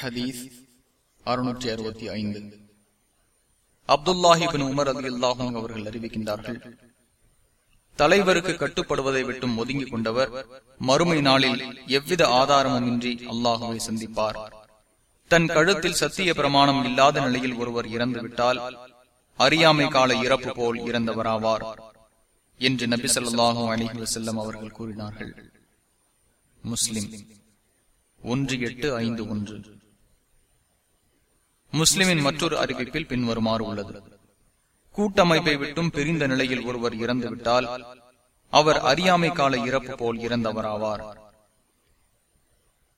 ஹதீஸ் அறுநூற்றி அறுபத்தி ஐந்து. அப்துல்லாஹிபின் உமர் அலி அல்லாஹும் அவர்கள் அறிவிக்கின்றார்கள் தலைவருக்கு கட்டுப்படுவதை விட்டும் ஒதுங்கிக் கொண்டவர் மறுமை நாளில் எவ்வித ஆதாரமும் இன்றி அல்லாஹுவை சந்திப்பார். தன் கழுத்தில் சத்திய பிரமாணம் இல்லாத நிலையில் ஒருவர் இறந்துவிட்டால் அறியாமை கால இறப்பு போல் இறந்தவராவார் என்று நபி சொல்லாஹு அலிஹி வசல்லம் அவர்கள் கூறினார்கள். முஸ்லிம் ஒன்று எட்டு ஐந்து ஒன்று. முஸ்லிமின் மற்றொரு அறிவிப்பில் பின்வருமாறு உள்ளது. கூட்டமைப்பை விட்டும் பிரிந்த நிலையில் ஒருவர் இறந்துவிட்டால் அவர் அறியாமை கால இறப்பு போல் இறந்தவராவார்.